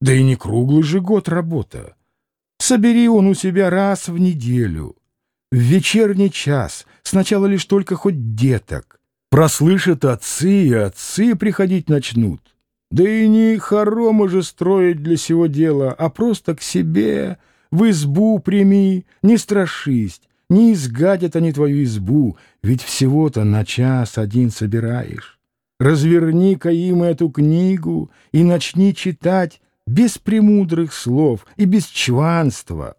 Да и не круглый же год работа. Собери он у себя раз в неделю, в вечерний час, сначала лишь только хоть деток. Прослышат отцы, и отцы приходить начнут. Да и не хоромы же строить для сего дела, а просто к себе, в избу прими, не страшись, не изгадят они твою избу, ведь всего-то на час один собираешь. Разверни-ка им эту книгу и начни читать без премудрых слов и без чванства,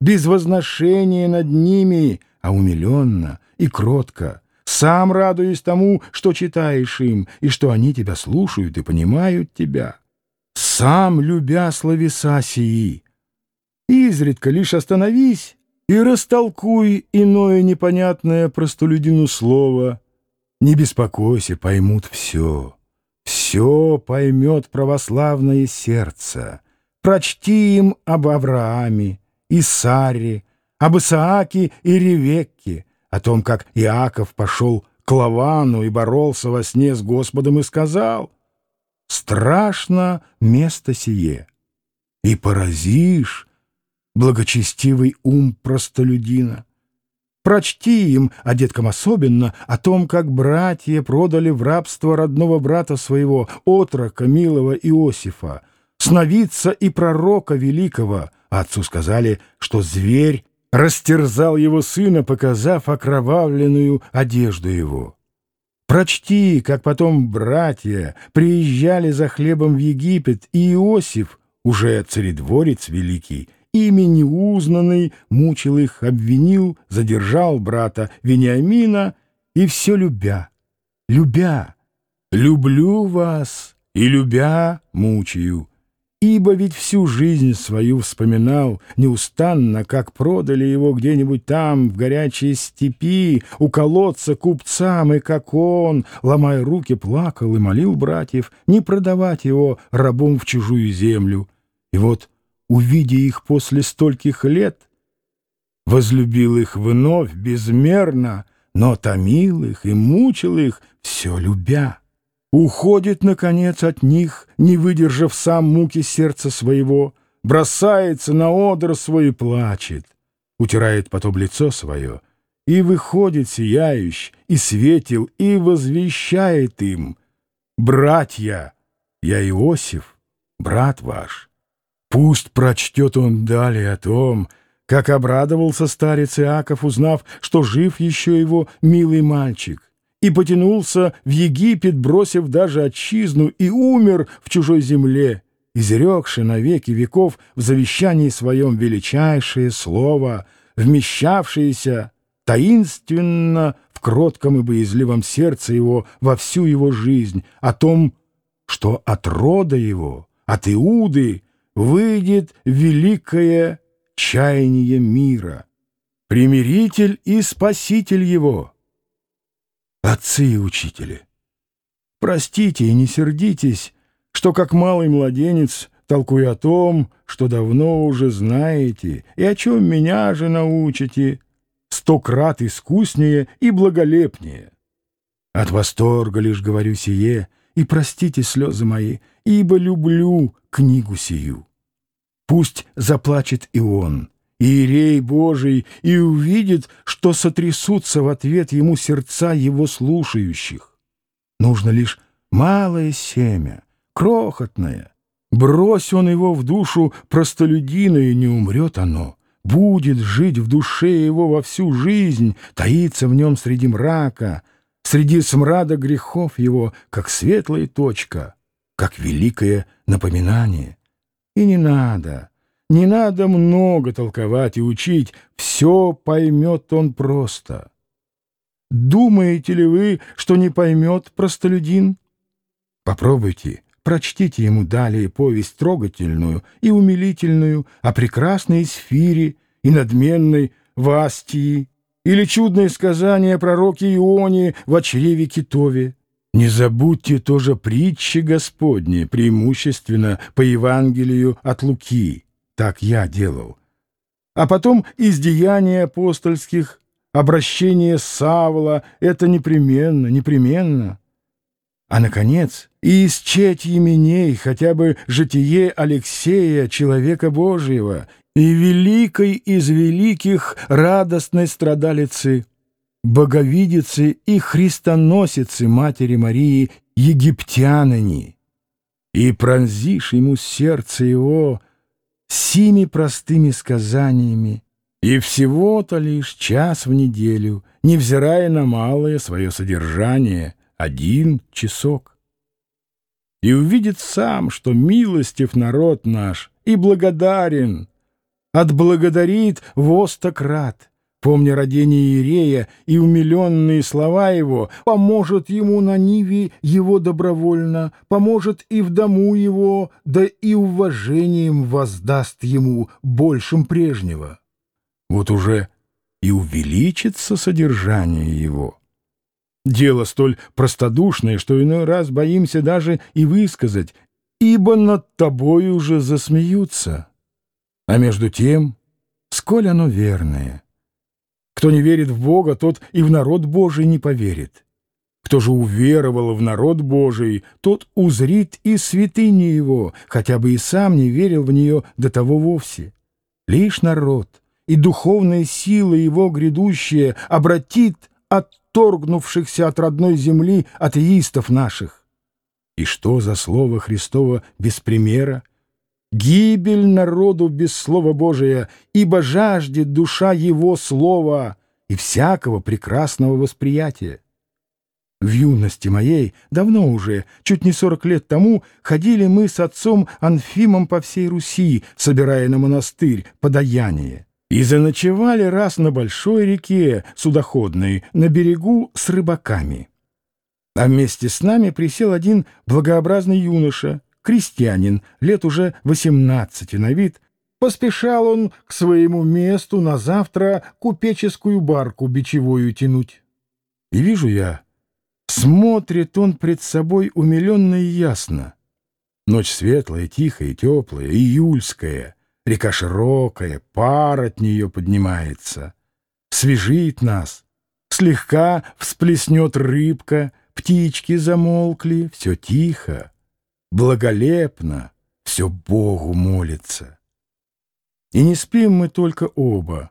без возношения над ними, а умиленно и кротко, сам радуясь тому, что читаешь им, и что они тебя слушают и понимают тебя, сам любя словеса сии. Изредка лишь остановись и растолкуй иное непонятное простолюдину слово. Не беспокойся, поймут все. Все поймет православное сердце. Прочти им об Аврааме и Саре, об Исааке и Ревекке, о том, как Иаков пошел к Лавану и боролся во сне с Господом и сказал «Страшно место сие, и поразишь благочестивый ум простолюдина». Прочти им, а деткам особенно, о том, как братья продали в рабство родного брата своего, отрока милого Иосифа, сновидца и пророка великого. А отцу сказали, что зверь растерзал его сына, показав окровавленную одежду его. Прочти, как потом братья приезжали за хлебом в Египет, и Иосиф, уже царедворец великий, ими неузнанный, мучил их, обвинил, задержал брата Вениамина, и все любя, любя, люблю вас и любя мучаю. Ибо ведь всю жизнь свою вспоминал неустанно, как продали его где-нибудь там, в горячей степи, у колодца купцам, и как он, ломая руки, плакал и молил братьев не продавать его рабом в чужую землю. И вот увидя их после стольких лет, возлюбил их вновь безмерно, но томил их и мучил их, все любя. Уходит, наконец, от них, не выдержав сам муки сердца своего, бросается на одр свой и плачет, утирает потом лицо свое и выходит сияющий и светил и возвещает им «Братья, я Иосиф, брат ваш». Пусть прочтет он далее о том, как обрадовался старец Иаков, узнав, что жив еще его милый мальчик, и потянулся в Египет, бросив даже отчизну, и умер в чужой земле, изрекши на веки веков в завещании своем величайшее слово, вмещавшееся таинственно в кротком и боязливом сердце его во всю его жизнь, о том, что от рода его, от Иуды, выйдет великое чаяние мира, примиритель и спаситель его. Отцы и учители, простите и не сердитесь, что как малый младенец толкую о том, что давно уже знаете, и о чем меня же научите, сто крат искуснее и благолепнее. От восторга лишь говорю сие — и простите слезы мои, ибо люблю книгу сию. Пусть заплачет и он, Иерей Божий, и увидит, что сотрясутся в ответ ему сердца его слушающих. Нужно лишь малое семя, крохотное. Брось он его в душу простолюдина, и не умрет оно. Будет жить в душе его во всю жизнь, таится в нем среди мрака, среди смрада грехов его, как светлая точка, как великое напоминание. И не надо, не надо много толковать и учить, все поймет он просто. Думаете ли вы, что не поймет простолюдин? Попробуйте, прочтите ему далее повесть трогательную и умилительную о прекрасной сфере и надменной Вастии, или чудное сказание о пророке Ионе в чреве китове. Не забудьте тоже притчи Господни, преимущественно по Евангелию от Луки. Так я делал. А потом из деяний апостольских, обращение Савла — это непременно, непременно. А, наконец, и исчеть именей хотя бы житие Алексея, человека Божьего, и великой из великих радостной страдалицы, боговидицы и христоносицы Матери Марии египтянине, и пронзишь ему сердце его сими простыми сказаниями, и всего-то лишь час в неделю, невзирая на малое свое содержание, один часок. И увидит сам, что милостив народ наш и благодарен, отблагодарит востократ, помня родение Иерея и умиленные слова его, поможет ему на ниве его добровольно, поможет и в дому его, да и уважением воздаст ему большим прежнего вот уже и увеличится содержание его. Дело столь простодушное, что иной раз боимся даже и высказать, ибо над тобой уже засмеются. А между тем, сколь оно верное. Кто не верит в Бога, тот и в народ Божий не поверит. Кто же уверовал в народ Божий, тот узрит и святыни его, хотя бы и сам не верил в нее до того вовсе. Лишь народ — и духовная сила его грядущая обратит отторгнувшихся от родной земли атеистов наших. И что за слово Христово без примера? Гибель народу без Слова Божия, ибо жаждет душа его слова и всякого прекрасного восприятия. В юности моей, давно уже, чуть не сорок лет тому, ходили мы с отцом Анфимом по всей Руси, собирая на монастырь подаяние. И заночевали раз на большой реке судоходной, на берегу с рыбаками. А вместе с нами присел один благообразный юноша, крестьянин, лет уже восемнадцати на вид. Поспешал он к своему месту на завтра купеческую барку бичевую тянуть. И вижу я, смотрит он пред собой умиленно и ясно. Ночь светлая, тихая, теплая, июльская — Река широкая, пар от нее поднимается. Свежит нас. Слегка всплеснет рыбка, птички замолкли, все тихо. Благолепно, все Богу молится. И не спим мы только оба,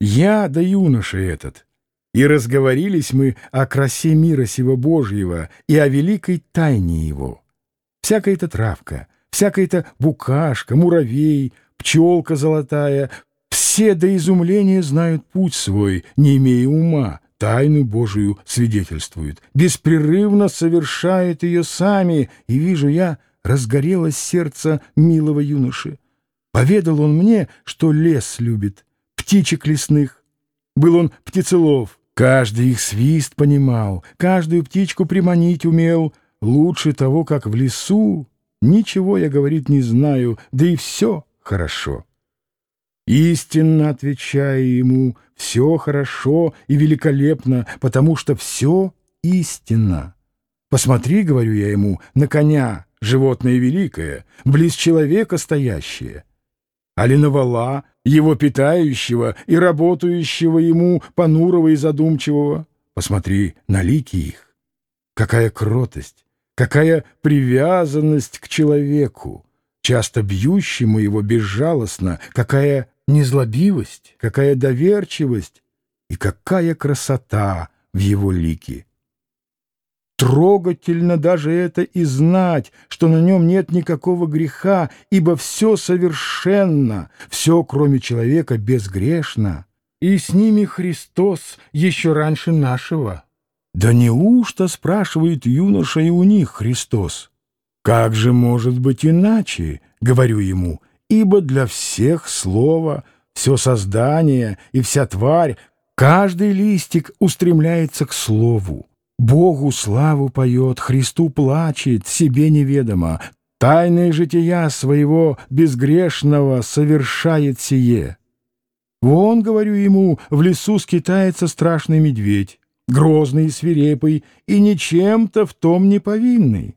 я да юноша этот. И разговорились мы о красе мира сего Божьего и о великой тайне его. Всякая-то травка, всякая-то букашка, муравей — пчелка золотая, все до изумления знают путь свой, не имея ума, тайну Божию свидетельствуют, беспрерывно совершают ее сами, и вижу я, разгорелось сердце милого юноши. Поведал он мне, что лес любит, птичек лесных. Был он птицелов, каждый их свист понимал, каждую птичку приманить умел, лучше того, как в лесу. Ничего я, говорит, не знаю, да и все — хорошо. Истинно отвечаю ему, все хорошо и великолепно, потому что все истинно. Посмотри, говорю я ему, на коня, животное великое, близ человека стоящее. Али на вала, его питающего и работающего ему понурого и задумчивого. Посмотри на лики их. Какая кротость, какая привязанность к человеку часто бьющему его безжалостно, какая незлобивость, какая доверчивость и какая красота в его лике. Трогательно даже это и знать, что на нем нет никакого греха, ибо все совершенно, все, кроме человека, безгрешно, и с ними Христос еще раньше нашего. Да неужто, спрашивает юноша, и у них Христос? «Как же может быть иначе?» — говорю ему, «ибо для всех слово, все создание и вся тварь, каждый листик устремляется к слову. Богу славу поет, Христу плачет, себе неведомо, тайное жития своего безгрешного совершает сие. Вон, говорю ему, в лесу скитается страшный медведь, грозный и свирепый, и ничем-то в том не повинный.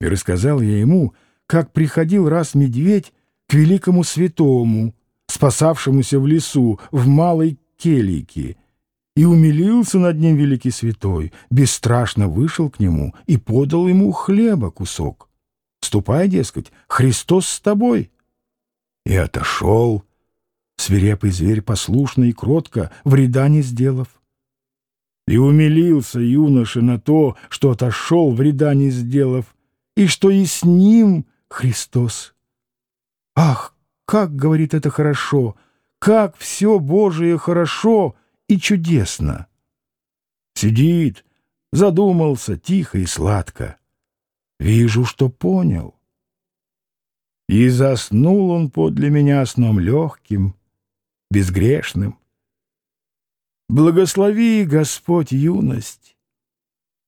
И рассказал я ему, как приходил раз медведь к великому святому, спасавшемуся в лесу, в малой келике, И умилился над ним великий святой, бесстрашно вышел к нему и подал ему хлеба кусок. Ступай, дескать, Христос с тобой. И отошел, свирепый зверь послушно и кротко, вреда не сделав. И умилился юноша на то, что отошел, вреда не сделав, и что и с ним Христос. Ах, как, говорит, это хорошо, как все Божие хорошо и чудесно. Сидит, задумался тихо и сладко. Вижу, что понял. И заснул он подле меня сном легким, безгрешным. Благослови, Господь, юность.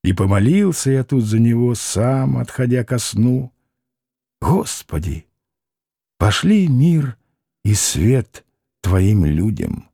И помолился я тут за него сам, отходя ко сну. Господи, пошли мир и свет Твоим людям.